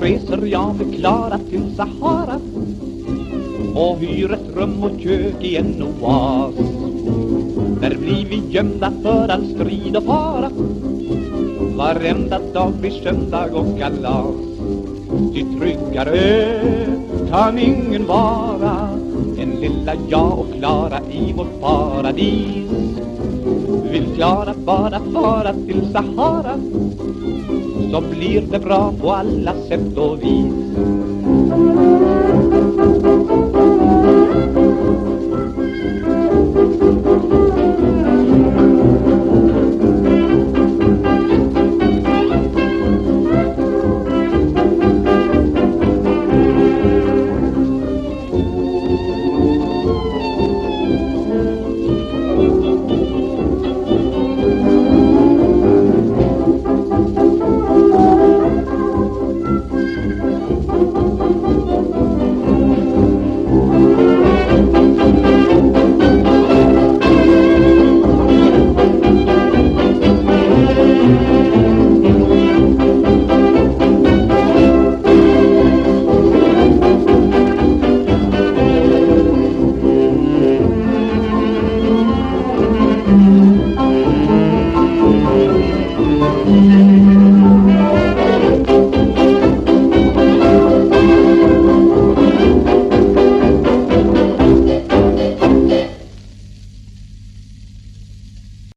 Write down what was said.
Reser jag med Klara till Sahara och hyr ett rum och kök i en oas. Där blir vi gömda för all strid och fara. Varenda dag blir söndag och kalas. Ty tryggare kan ingen vara än lilla jag och Klara i vårt paradis. Vill Klara bara fara till Sahara så blir det bra på alla sätt och vis.